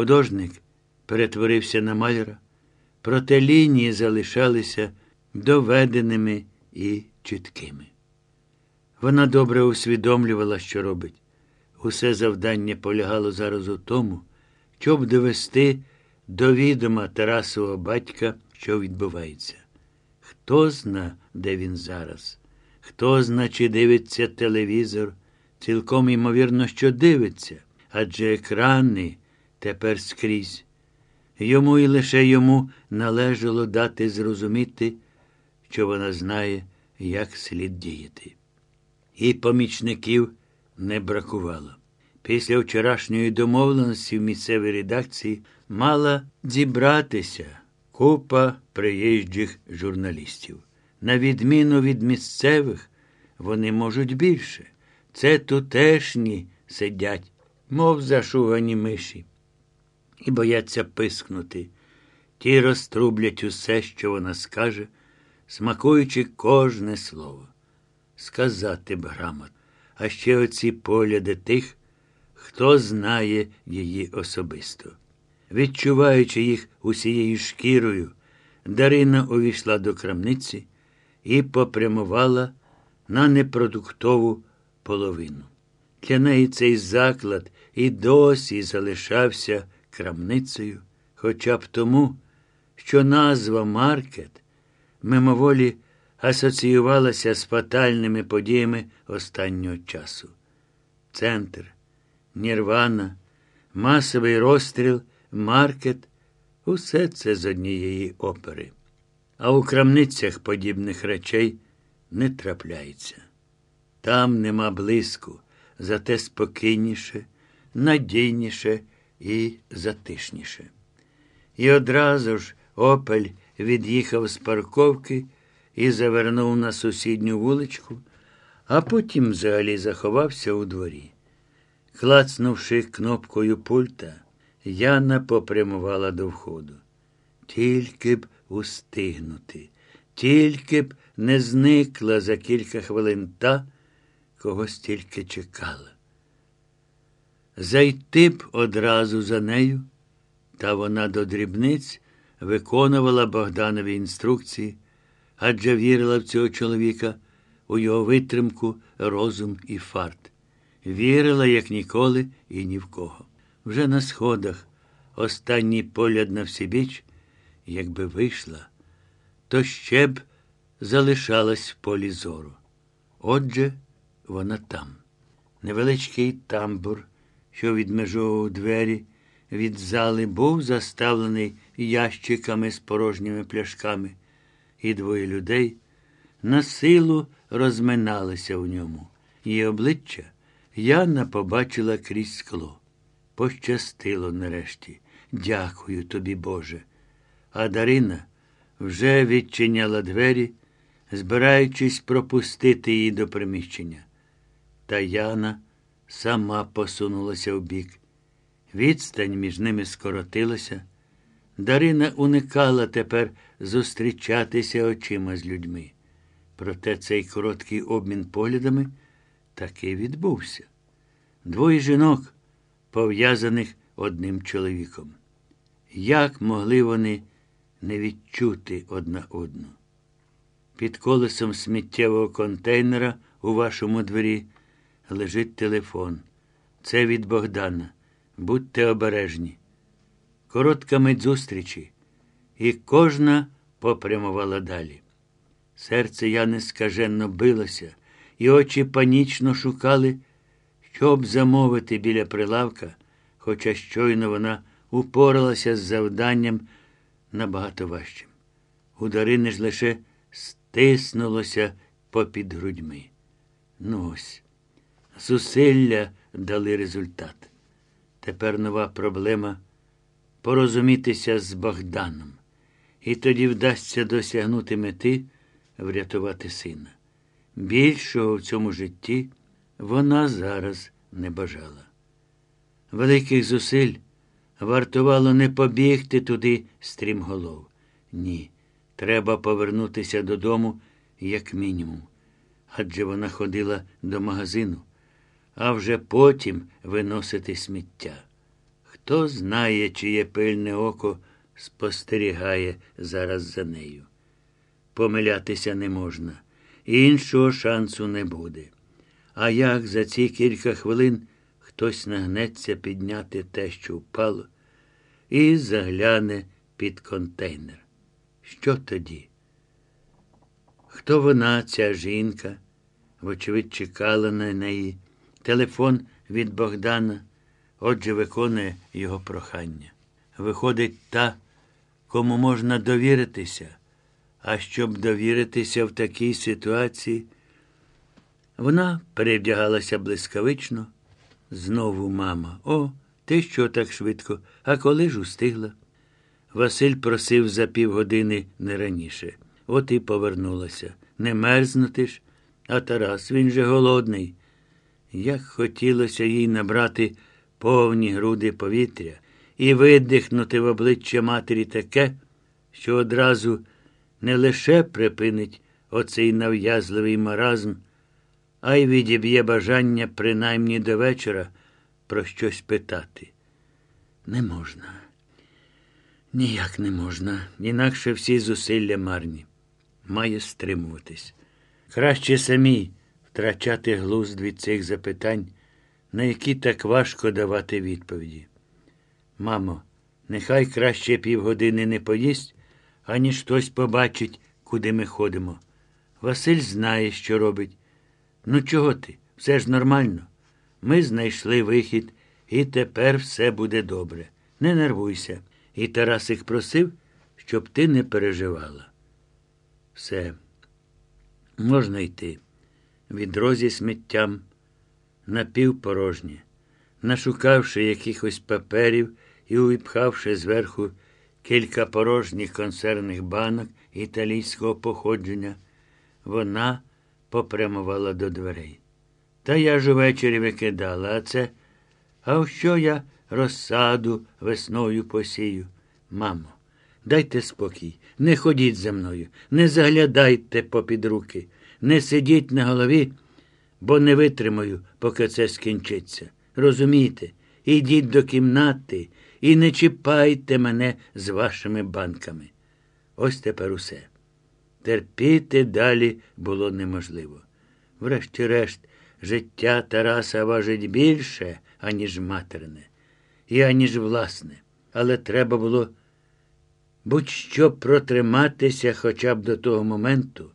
Художник перетворився на маляра, проте лінії залишалися доведеними і чіткими. Вона добре усвідомлювала, що робить. Усе завдання полягало зараз у тому, щоб довести до відома Тарасового батька, що відбувається. Хто зна, де він зараз? Хто зна, чи дивиться телевізор? Цілком ймовірно, що дивиться, адже екрани тепер скрізь. Йому і лише йому належало дати зрозуміти, що вона знає, як слід діяти. І помічників не бракувало. Після вчорашньої домовленості в місцевій редакції мала зібратися купа приїжджих журналістів. На відміну від місцевих, вони можуть більше. Це тутешні сидять, мов зашугані миші, і бояться пискнути. Ті розтрублять усе, що вона скаже, смакуючи кожне слово. Сказати б грамот, а ще оці погляди тих, хто знає її особисто. Відчуваючи їх усією шкірою, Дарина увійшла до крамниці і попрямувала на непродуктову половину. Для неї цей заклад і досі залишався крамницею, хоча б тому, що назва Маркет мимоволі асоціювалася з фатальними подіями останнього часу. Центр, Нірвана, масовий розстріл, маркет усе це з однієї опери. А у крамницях подібних речей не трапляється. Там нема блиску, зате спокійніше, надійніше і затишніше. І одразу ж Опель від'їхав з парковки і завернув на сусідню вуличку, а потім взагалі заховався у дворі. Клацнувши кнопкою пульта, Яна попрямувала до входу. Тільки б устигнути, тільки б не зникла за кілька хвилин та, кого стільки чекала. Зайти б одразу за нею, та вона до дрібниць виконувала Богданові інструкції, адже вірила в цього чоловіка, у його витримку, розум і фарт. Вірила, як ніколи, і ні в кого. Вже на сходах останній погляд на всібіч, якби вийшла, то ще б залишалась в полі зору. Отже, вона там. Невеличкий тамбур, що відмежовував двері від зали, був заставлений ящиками з порожніми пляшками, і двоє людей на силу розминалися в ньому. Її обличчя Яна побачила крізь скло. Пощастило нарешті. Дякую тобі, Боже. А Дарина вже відчиняла двері, збираючись пропустити її до приміщення. Та Яна сама посунулася вбік. Відстань між ними скоротилася. Дарина уникала тепер зустрічатися очима з людьми. Проте цей короткий обмін поглядами таки відбувся. Двоє жінок, пов'язаних одним чоловіком. Як могли вони не відчути одна одну? Під колесом сміттєвого контейнера у вашому дворі лежить телефон. Це від Богдана. Будьте обережні. Коротка мить зустрічі, і кожна попрямувала далі. Серце Яни скаженно билося, і очі панічно шукали, щоб замовити біля прилавка, хоча щойно вона упоралася з завданням набагато важчим. У Дарини ж лише стиснулося попід грудьми. Ну ось, зусилля дали результат. Тепер нова проблема порозумітися з Богданом. І тоді вдасться досягнути мети врятувати сина. Більшого в цьому житті вона зараз не бажала. Великих зусиль вартувало не побігти туди стрімголов. Ні, треба повернутися додому, як мінімум. Адже вона ходила до магазину, а вже потім виносити сміття. Хто знає, чиє пильне око спостерігає зараз за нею. Помилятися не можна, іншого шансу не буде. А як за ці кілька хвилин хтось нагнеться підняти те, що впало, і загляне під контейнер. Що тоді? Хто вона, ця жінка? Вочевидь, чекала на неї. Телефон від Богдана, отже, виконує його прохання. Виходить та, кому можна довіритися. А щоб довіритися в такій ситуації, вона перевдягалася блискавично. Знову мама. О, ти що так швидко? А коли ж устигла? Василь просив за півгодини не раніше. От і повернулася. Не мерзнути ж, а Тарас, він же голодний. Як хотілося їй набрати повні груди повітря і видихнути в обличчя матері таке, що одразу не лише припинить оцей нав'язливий маразм, а й відіб'є бажання принаймні до вечора про щось питати. Не можна. Ніяк не можна, інакше всі зусилля марні. Має стримуватись. Краще самі втрачати глузд від цих запитань, на які так важко давати відповіді. Мамо, нехай краще півгодини не поїсть, аніж хтось побачить, куди ми ходимо. Василь знає, що робить. Ну, чого ти? Все ж нормально. Ми знайшли вихід, і тепер все буде добре. Не нервуйся. І Тарасик просив, щоб ти не переживала. Все, можна йти. Відро зі сміттям, напівпорожнє, нашукавши якихось паперів і увіпхавши зверху кілька порожніх консервних банок італійського походження, вона попрямувала до дверей. Та я ж увечері викидала, а це. А що я розсаду весною посію? Мамо, дайте спокій, не ходіть за мною, не заглядайте попід руки, не сидіть на голові, бо не витримаю, поки це скінчиться. Розумієте? Ідіть до кімнати і не чіпайте мене з вашими банками. Ось тепер усе. Терпіти далі було неможливо. Врешті-решт, життя Тараса важить більше, аніж материне, і аніж власне. Але треба було будь-що протриматися хоча б до того моменту,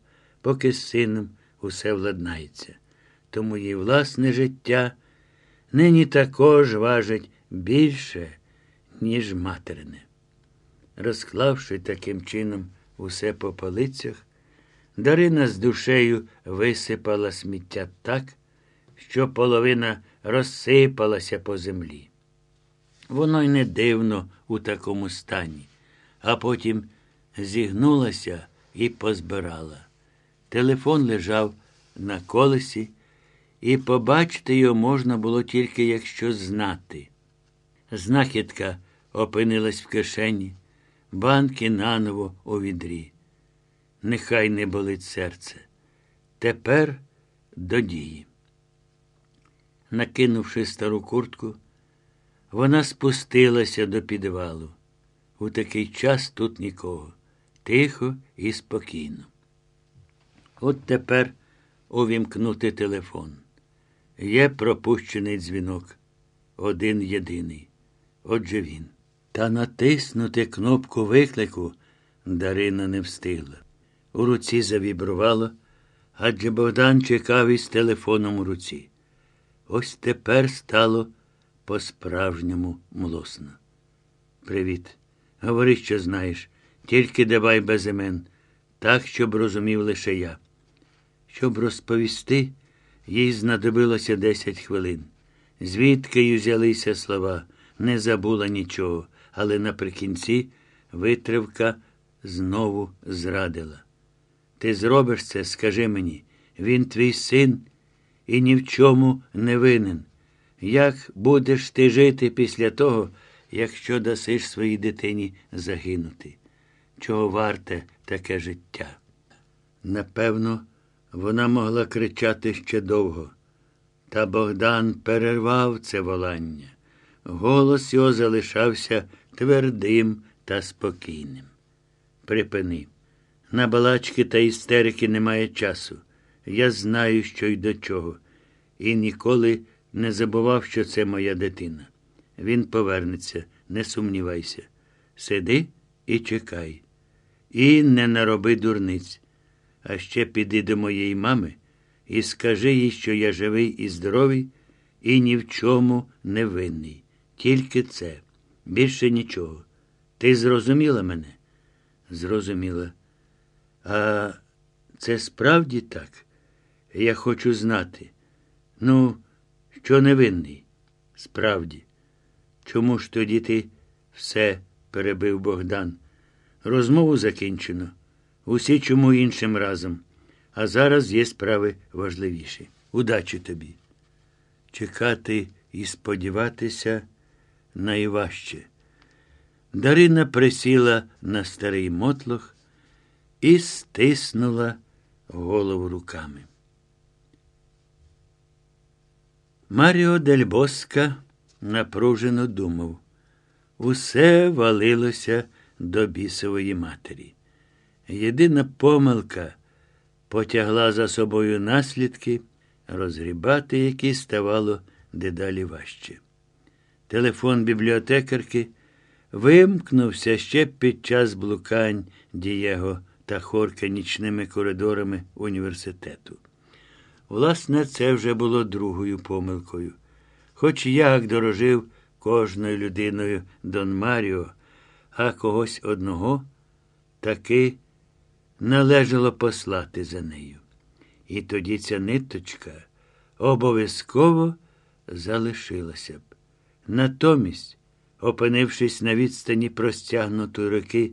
поки з сином усе владнається. Тому її власне життя нині також важить більше, ніж материне. Розклавши таким чином усе по полицях, Дарина з душею висипала сміття так, що половина розсипалася по землі. Воно й не дивно у такому стані, а потім зігнулася і позбирала. Телефон лежав на колесі, і побачити його можна було тільки якщо знати. Знахідка опинилась в кишені, банки наново у відрі. Нехай не болить серце. Тепер до дії. Накинувши стару куртку, вона спустилася до підвалу. У такий час тут нікого. Тихо і спокійно. От тепер увімкнути телефон. Є пропущений дзвінок. Один єдиний. Отже він. Та натиснути кнопку виклику Дарина не встигла. У руці завібрувало, адже Богдан чекав із телефоном у руці. Ось тепер стало по-справжньому млосно. Привіт. Говори, що знаєш, тільки давай без імен, так, щоб розумів лише я. Щоб розповісти, їй знадобилося десять хвилин. Звідки й узялися слова, не забула нічого, але наприкінці витривка знову зрадила. Ти зробиш це, скажи мені, він твій син і ні в чому не винен. Як будеш ти жити після того, якщо дасиш своїй дитині загинути? Чого варте таке життя? Напевно, вона могла кричати ще довго. Та Богдан перервав це волання. Голос його залишався твердим та спокійним. Припини. На балачки та істерики немає часу. Я знаю, що й до чого, і ніколи не забував, що це моя дитина. Він повернеться, не сумнівайся. Сиди і чекай. І не нароби дурниць. А ще піди до моєї мами і скажи їй, що я живий і здоровий, і ні в чому не винний. Тільки це, більше нічого. Ти зрозуміла мене? Зрозуміла. А це справді так? Я хочу знати. Ну, що невинний? Справді. Чому ж тоді ти все перебив Богдан? Розмову закінчено. Усі чому іншим разом. А зараз є справи важливіші. Удачі тобі. Чекати і сподіватися найважче. Дарина присіла на старий мотлох і стиснула голову руками. Маріо Дель Боска напружено думав. Усе валилося до бісової матері. Єдина помилка потягла за собою наслідки, розгрібати які ставало дедалі важче. Телефон бібліотекарки вимкнувся ще під час блукань Дієго та Хорка нічними коридорами університету. Власне, це вже було другою помилкою. Хоч як дорожив кожною людиною Дон Маріо, а когось одного таки належало послати за нею. І тоді ця ниточка обов'язково залишилася б. Натомість, опинившись на відстані простягнутої руки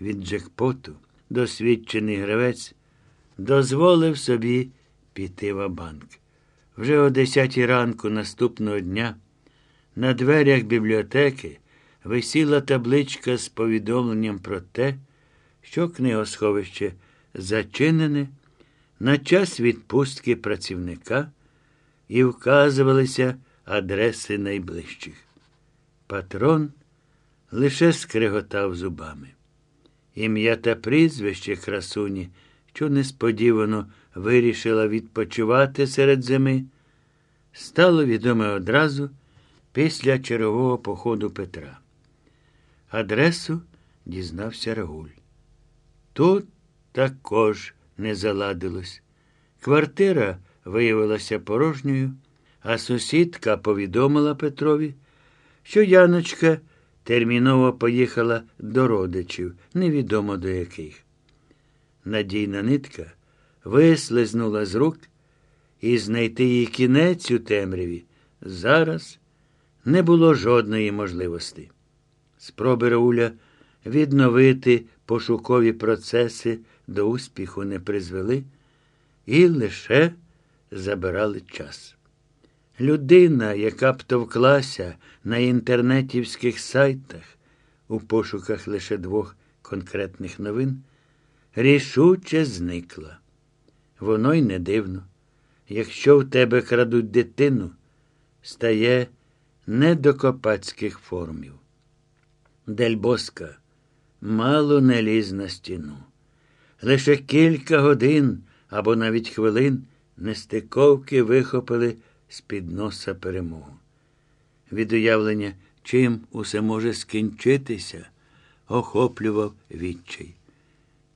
від Джекпоту, досвідчений гравець дозволив собі піти в банк. Вже о десятій ранку наступного дня на дверях бібліотеки висіла табличка з повідомленням про те, що книгосховище зачинене на час відпустки працівника і вказувалися адреси найближчих. Патрон лише скриготав зубами. Ім'я та прізвище красуні, що несподівано вирішила відпочивати серед зими, стало відоме одразу після чергового походу Петра. Адресу дізнався Рагуль. Тут також не заладилось. Квартира виявилася порожньою, а сусідка повідомила Петрові, що Яночка терміново поїхала до родичів, невідомо до яких. Надійна нитка вислизнула з рук, і знайти її кінець у темряві зараз не було жодної можливості. Спроби Рауля відновити пошукові процеси до успіху не призвели і лише забирали час. Людина, яка б товклася на інтернетівських сайтах у пошуках лише двох конкретних новин, рішуче зникла. Воно й не дивно. Якщо в тебе крадуть дитину, стає не до копацьких формів. Дельбоска мало не ліз на стіну. Лише кілька годин або навіть хвилин нестиковки вихопили з-під носа перемогу. Від уявлення, чим усе може скінчитися, охоплював відчай.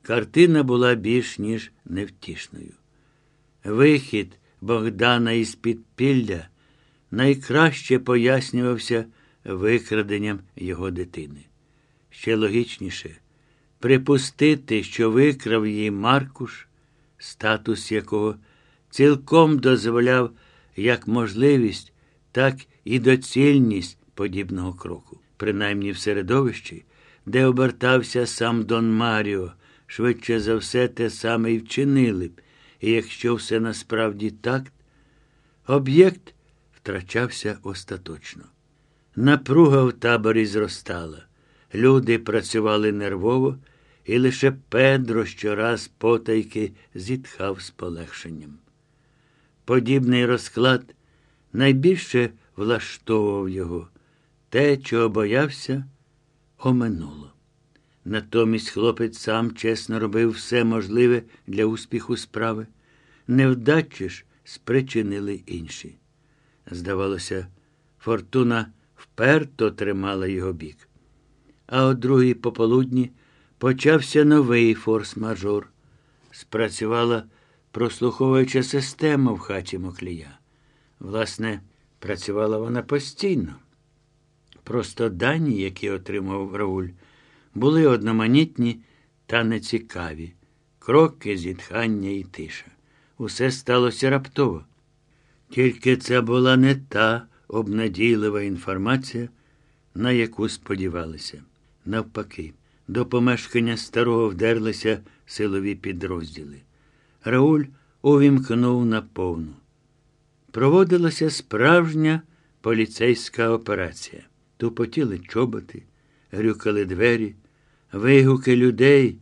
Картина була більш ніж невтішною. Вихід Богдана із підпілля найкраще пояснювався викраденням його дитини. Ще логічніше припустити, що викрав її Маркуш, статус якого цілком дозволяв як можливість, так і доцільність подібного кроку, принаймні в середовищі, де обертався сам Дон Маріо, швидше за все те саме і вчинили б, і якщо все насправді так, об'єкт втрачався остаточно. Напруга в таборі зростала. Люди працювали нервово, і лише Педро щораз потайки зітхав з полегшенням. Подібний розклад найбільше влаштовував його. те, чого боявся, оминуло. Натомість хлопець сам чесно робив все можливе для успіху справи. Невдачі ж спричинили інші. Здавалося, фортуна вперто тримала його бік. А о другій пополудні почався новий форс-мажор. Спрацювала прослуховуюча система в хаті Моклія. Власне, працювала вона постійно. Просто дані, які отримав Рауль, були одноманітні та нецікаві. Кроки, зітхання і тиша. Усе сталося раптово. Тільки це була не та обнадійлива інформація, на яку сподівалися. Навпаки, до помешкання старого вдерлися силові підрозділи. Рауль увімкнув на повну. Проводилася справжня поліцейська операція. Тупотіли чоботи, грюкали двері, вигуки людей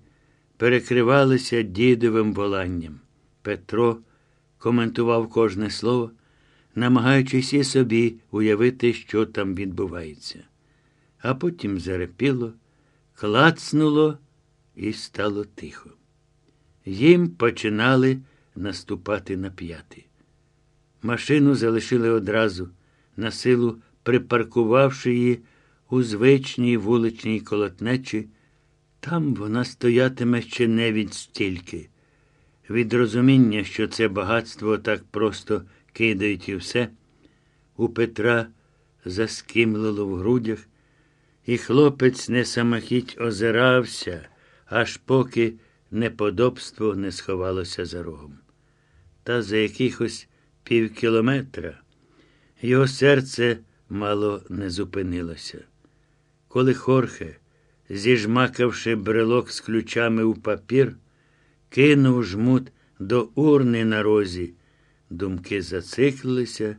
перекривалися дідовим воланням. Петро коментував кожне слово, намагаючись і собі уявити, що там відбувається. А потім зарепіло, клацнуло і стало тихо. Їм починали наступати на п'яти. Машину залишили одразу, на силу припаркувавши її у звичній вуличній колотнечі, там вона стоятиме ще не від стільки. Від розуміння, що це багатство так просто кидають і все, у Петра заскимлило в грудях, і хлопець не самохіть озирався, аж поки неподобство не сховалося за рогом. Та за якихось півкілометра його серце мало не зупинилося. Коли Хорхе, зіжмакавши брелок з ключами у папір, кинув жмут до урни на розі, думки зациклилися,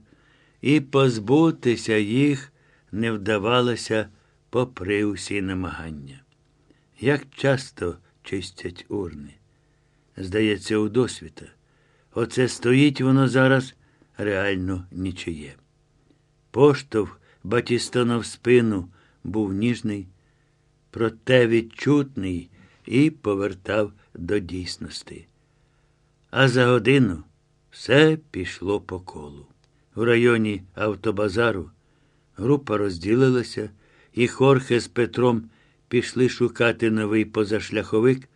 і позбутися їх не вдавалося попри усі намагання. Як часто чистять урни? Здається, у досвіта. Оце стоїть воно зараз реально нічиє. Поштовх Батістона в спину був ніжний, проте відчутний і повертав до дійсності. А за годину все пішло по колу. У районі автобазару група розділилася, і Хорхе з Петром пішли шукати новий позашляховик,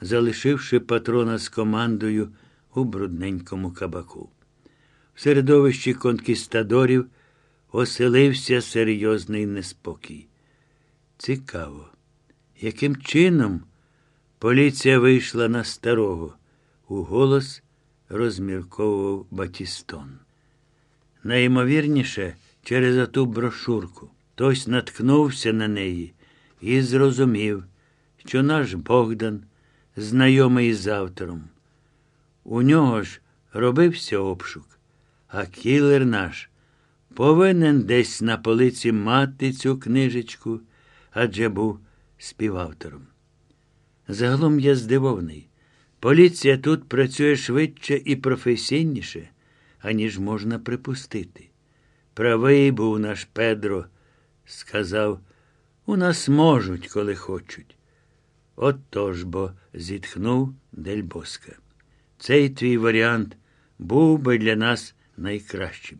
залишивши патрона з командою у брудненькому кабаку. В середовищі конкістадорів оселився серйозний неспокій. Цікаво, яким чином поліція вийшла на старого, уголос розмірковував Батістон. Найімовірніше, через оту брошурку. Хтось наткнувся на неї і зрозумів, що наш Богдан знайомий з автором. У нього ж робився обшук, а кілер наш повинен десь на полиці мати цю книжечку, адже був співавтором. Загалом я здивований. Поліція тут працює швидше і професійніше, аніж можна припустити. Правий був наш Педро, сказав, у нас можуть, коли хочуть. От тож бо, зітхнув Дельбоска. Цей твій варіант був би для нас найкращим.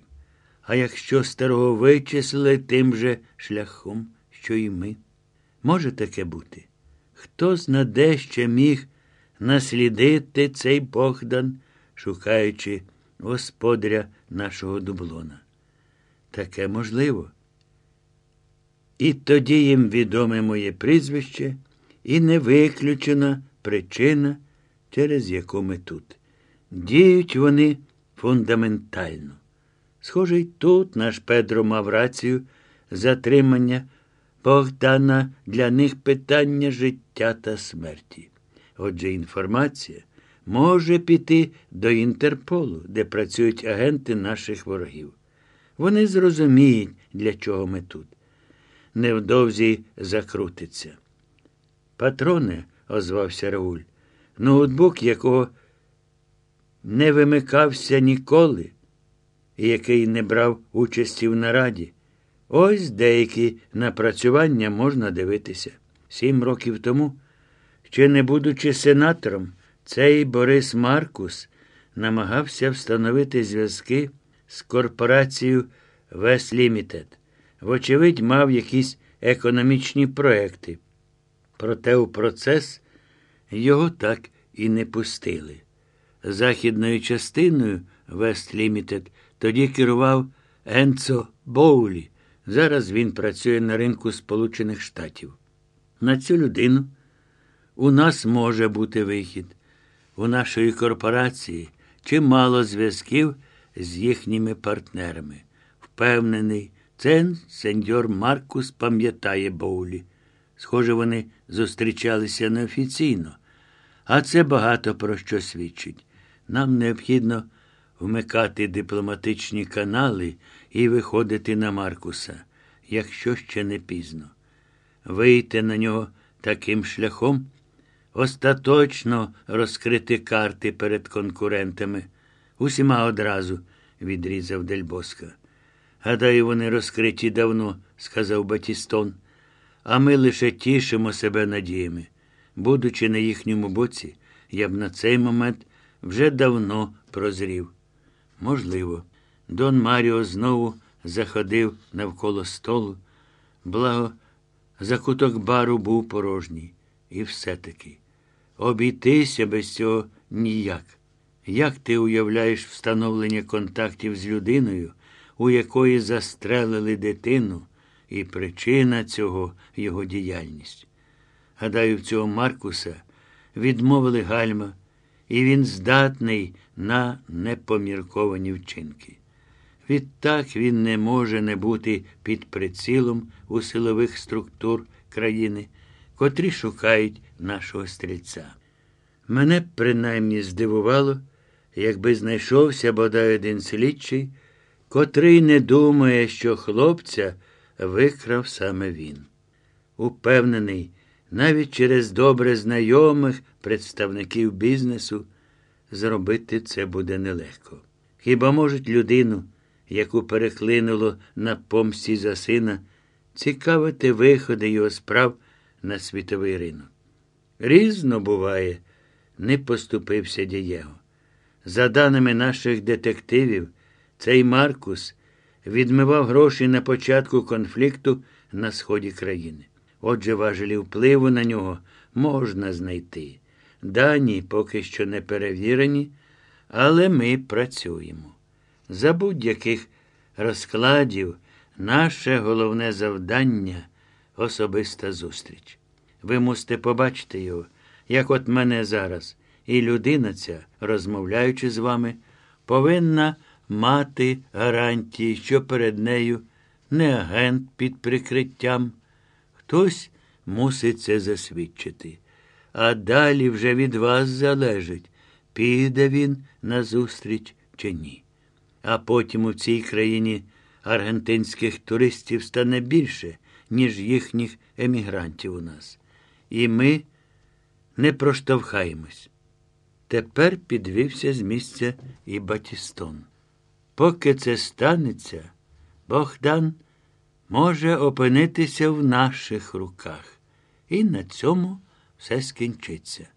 А якщо старого вичислили тим же шляхом, що і ми, може таке бути? Хто знаде ще міг наслідити цей Богдан, шукаючи господаря нашого дублона? Таке можливо. І тоді їм відоме моє прізвище і не виключена причина, через яку ми тут. Діють вони фундаментально. Схоже, й тут наш Педро мав рацію затримання Богдана для них питання життя та смерті. Отже, інформація може піти до Інтерполу, де працюють агенти наших ворогів. Вони зрозуміють, для чого ми тут. Невдовзі закрутиться. Патроне, озвався Рауль, ноутбук, якого не вимикався ніколи, і який не брав участі в нараді. Ось деякі напрацювання можна дивитися. Сім років тому, ще не будучи сенатором, цей Борис Маркус намагався встановити зв'язки з корпорацією Вес Лімітед. Вочевидь, мав якісь економічні проекти. Проте у процес його так і не пустили. Західною частиною Вест Лімітед тоді керував Енцо Боулі. Зараз він працює на ринку Сполучених Штатів. На цю людину у нас може бути вихід. У нашої корпорації чимало зв'язків з їхніми партнерами. Впевнений, це сеньор Маркус пам'ятає Боулі. Схоже, вони зустрічалися неофіційно. А це багато про що свідчить. Нам необхідно вмикати дипломатичні канали і виходити на Маркуса, якщо ще не пізно. Вийти на нього таким шляхом, остаточно розкрити карти перед конкурентами. Усіма одразу, відрізав Дельбоска. Гадаю, вони розкриті давно, сказав Батістон, а ми лише тішимо себе надіями. Будучи на їхньому боці, я б на цей момент вже давно прозрів. Можливо, Дон Маріо знову заходив навколо столу, благо закуток бару був порожній. І все-таки обійтися без цього ніяк. Як ти уявляєш встановлення контактів з людиною, у якої застрелили дитину, і причина цього його діяльність? Гадаю, в цього Маркуса відмовили гальма, і він здатний на непомірковані вчинки. Відтак він не може не бути під прицілом у силових структур країни, котрі шукають нашого стрільця. Мене б принаймні здивувало, якби знайшовся бодай один слідчий, котрий не думає, що хлопця викрав саме він. Упевнений, навіть через добре знайомих представників бізнесу зробити це буде нелегко. Хіба можуть людину, яку переклинуло на помсті за сина, цікавити виходи його справ на світовий ринок? Різно буває, не поступився Дієго. За даними наших детективів, цей Маркус відмивав гроші на початку конфлікту на сході країни. Отже, важелі впливу на нього можна знайти. Дані поки що не перевірені, але ми працюємо. За будь-яких розкладів наше головне завдання особиста зустріч. Ви мусите побачити його, як от мене зараз, і людина ця, розмовляючи з вами, повинна мати гарантії, що перед нею не агент під прикриттям. Хтось мусить це засвідчити. А далі вже від вас залежить, піде він назустріч чи ні. А потім у цій країні аргентинських туристів стане більше, ніж їхніх емігрантів у нас. І ми не проштовхаємось. Тепер підвівся з місця і Батістон. Поки це станеться, Богдан може опинитися в наших руках. І на цьому все скінчиться.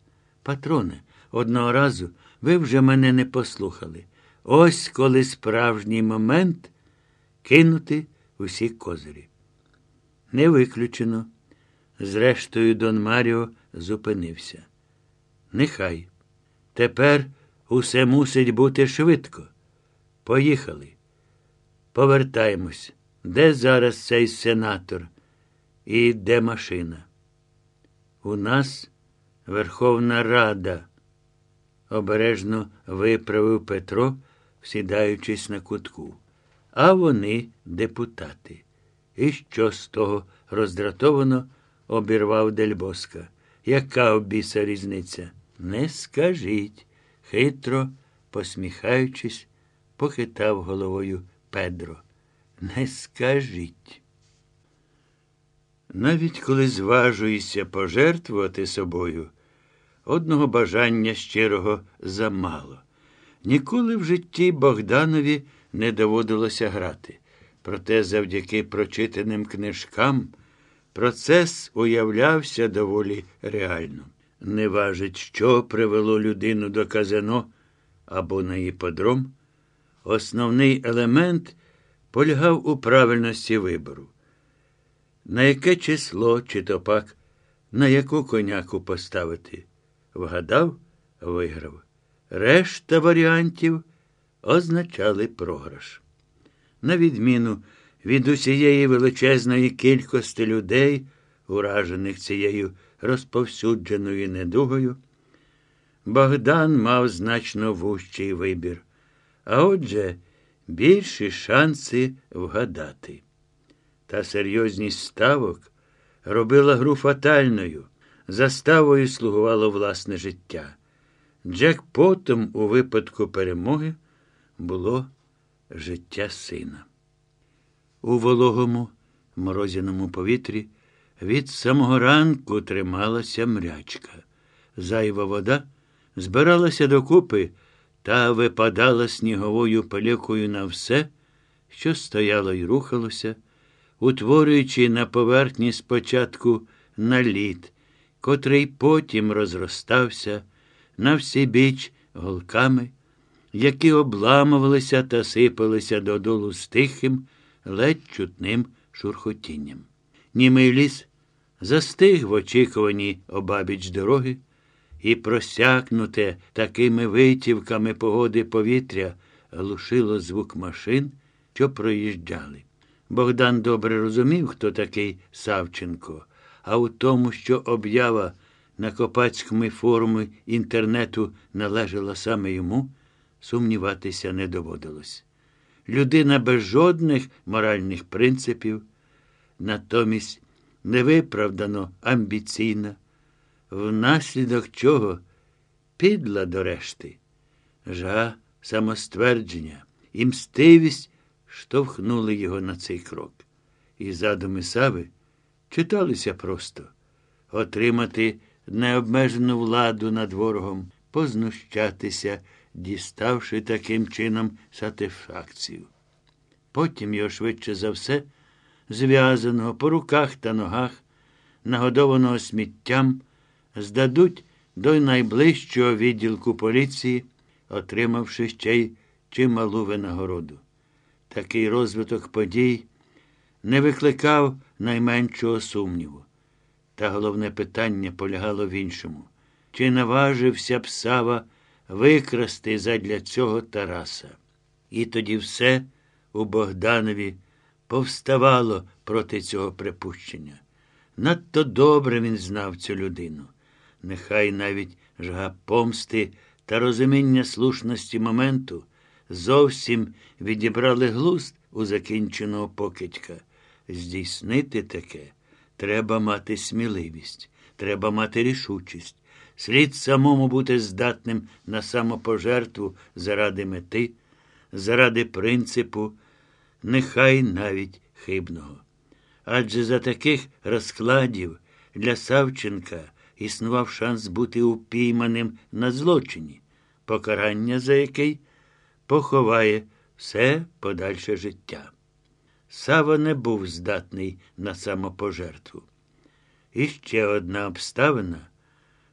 Патроне, одного разу ви вже мене не послухали. Ось коли справжній момент кинути усі козирі. Не виключено. Зрештою, Дон Маріо зупинився. Нехай. Тепер усе мусить бути швидко. Поїхали. Повертаємось. Де зараз цей сенатор? І де машина? У нас Верховна Рада, обережно виправив Петро, сідаючись на кутку. А вони депутати. І що з того роздратовано обірвав Дельбоска. Яка обіса різниця? Не скажіть, хитро, посміхаючись, похитав головою Педро. Не скажіть. Навіть коли зважуєшся пожертвувати собою, одного бажання щирого замало. Ніколи в житті Богданові не доводилося грати. Проте завдяки прочитаним книжкам процес уявлявся доволі реально. Не важить, що привело людину до казино або на іподром. Основний елемент полягав у правильності вибору. На яке число чи то пак, на яку коняку поставити? Вгадав, виграв. Решта варіантів означали програш. На відміну від усієї величезної кількості людей, уражених цією розповсюдженою недугою, Богдан мав значно вущий вибір, а отже, більші шанси вгадати. Та серйозність ставок робила гру фатальною, заставою слугувало власне життя. Джекпотом у випадку перемоги було життя сина. У вологому морозяному повітрі від самого ранку трималася мрячка. Зайва вода збиралася докупи та випадала сніговою пилюкою на все, що стояло і рухалося, утворюючи на поверхні спочатку наліт, котрий потім розростався на всі біч голками, які обламувалися та сипалися додолу з тихим, ледь чутним шурхотінням. Німий ліс застиг в очікуванні обабіч дороги, і просякнуте такими витівками погоди повітря глушило звук машин, що проїжджали. Богдан добре розумів, хто такий Савченко, а у тому, що об'ява на копацькому форумі інтернету належала саме йому, сумніватися не доводилось. Людина без жодних моральних принципів, натомість невиправдано амбіційна, внаслідок чого підла до решти. Жага, самоствердження і мстивість штовхнули його на цей крок. І задуми Сави читалися просто отримати необмежену владу над ворогом, познущатися, діставши таким чином сатисфакцію. Потім його швидше за все, зв'язаного по руках та ногах, нагодованого сміттям, здадуть до найближчого відділку поліції, отримавши ще й чималу винагороду. Такий розвиток подій не викликав найменшого сумніву. Та головне питання полягало в іншому. Чи наважився б Сава викрасти задля цього Тараса? І тоді все у Богданові повставало проти цього припущення. Надто добре він знав цю людину. Нехай навіть жга помсти та розуміння слушності моменту зовсім відібрали глузд у закінченого покидька. Здійснити таке треба мати сміливість, треба мати рішучість. Слід самому бути здатним на самопожертву заради мети, заради принципу, нехай навіть хибного. Адже за таких розкладів для Савченка існував шанс бути упійманим на злочині, покарання за який поховає все подальше життя. Сава не був здатний на самопожертву. І ще одна обставина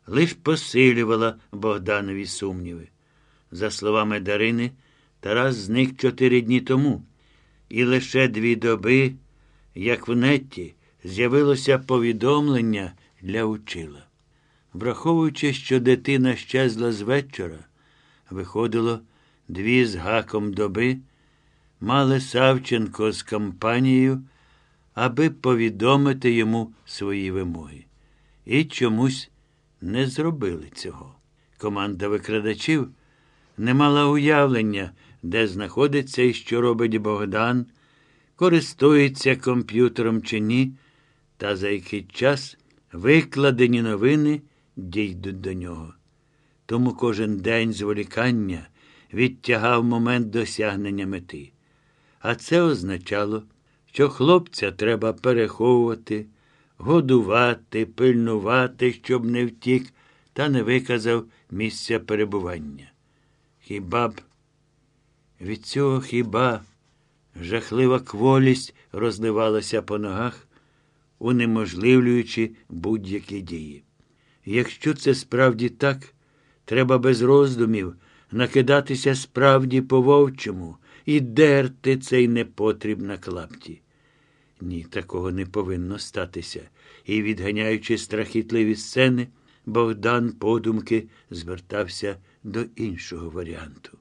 лиш посилювала Богданові сумніви. За словами Дарини, Тарас зник чотири дні тому, і лише дві доби, як в нетті, з'явилося повідомлення для учила. Враховуючи, що дитина щезла з вечора, виходило дві з гаком доби, мали Савченко з компанією, аби повідомити йому свої вимоги. І чомусь не зробили цього. Команда викрадачів не мала уявлення, де знаходиться і що робить Богдан, користується комп'ютером чи ні, та за який час викладені новини дійдуть до нього. Тому кожен день зволікання відтягав момент досягнення мети. А це означало, що хлопця треба переховувати, годувати, пильнувати, щоб не втік, та не виказав місця перебування. Хіба б від цього хіба Жахлива кволість розливалася по ногах, унеможливлюючи будь-які дії. Якщо це справді так, треба без роздумів накидатися справді по вовчому і дерти цей непотріб на клапті. Ні, такого не повинно статися. І, відганяючи страхітливі сцени, Богдан подумки звертався до іншого варіанту.